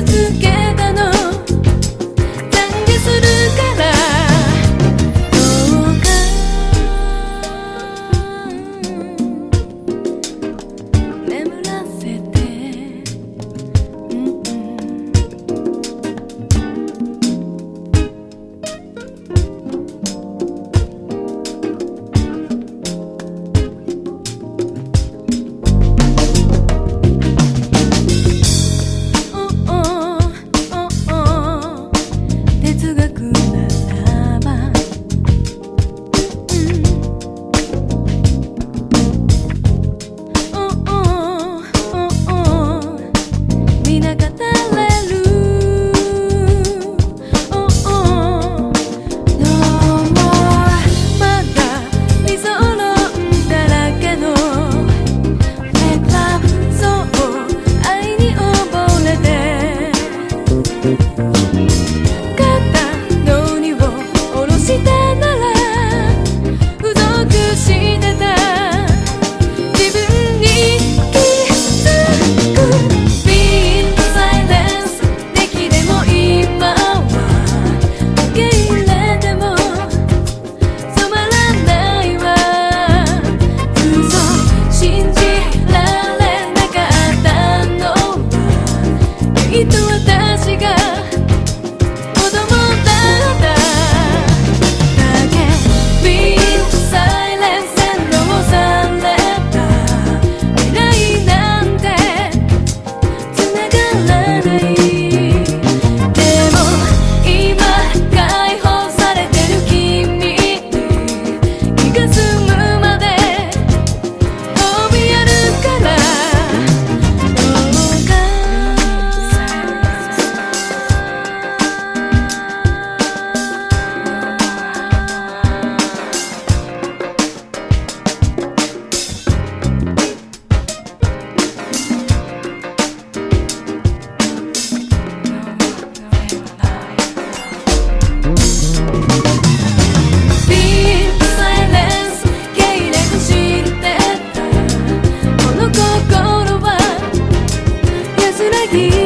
続け you.